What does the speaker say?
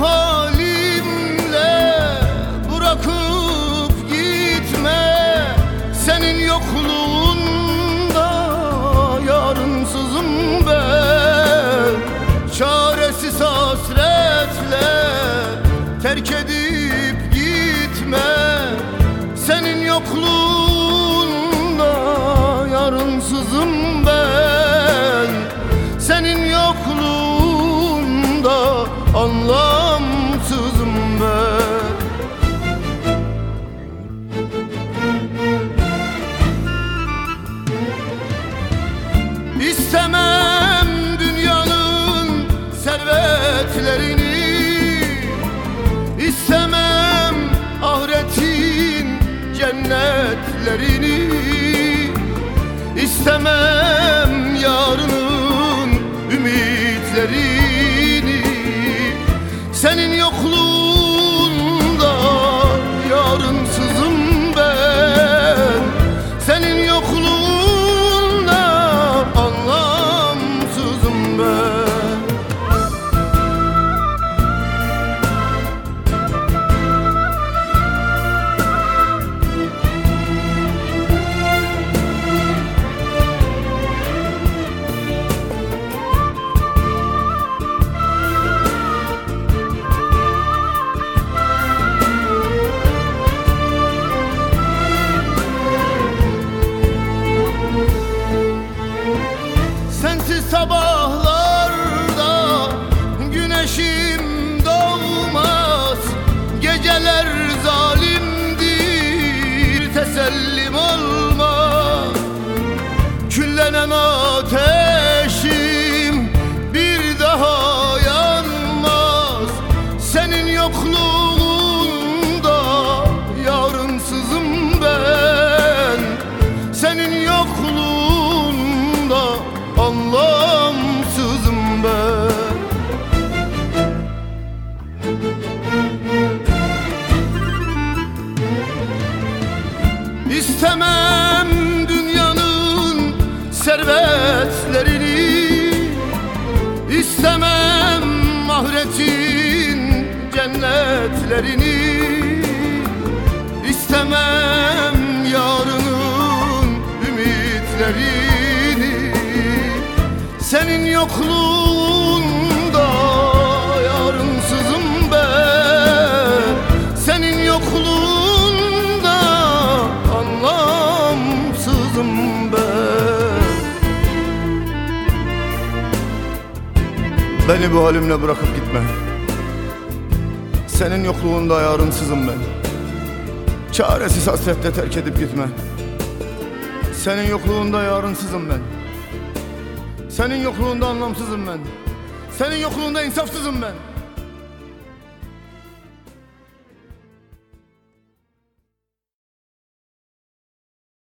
halimle bırakıp gitme. Senin yokluğunda yarımsızım ben. Çaresiz hasretle terk edip gitme. Senin yokluğunda yarımsızım ben. Senin yokluğunda anla servetlerini İstemem ahiretin cennetlerini İstemem sabahlar İstemem dünyanın servetlerini. İstemem ahiretin cennetlerini. İstemem yarının ümitlerini. Senin yokluğunda Beni bu halimle bırakıp gitme. Senin yokluğunda yarınsızım ben. Çaresiz hasretle terk edip gitme. Senin yokluğunda yarınsızım ben. Senin yokluğunda anlamsızım ben. Senin yokluğunda insafsızım ben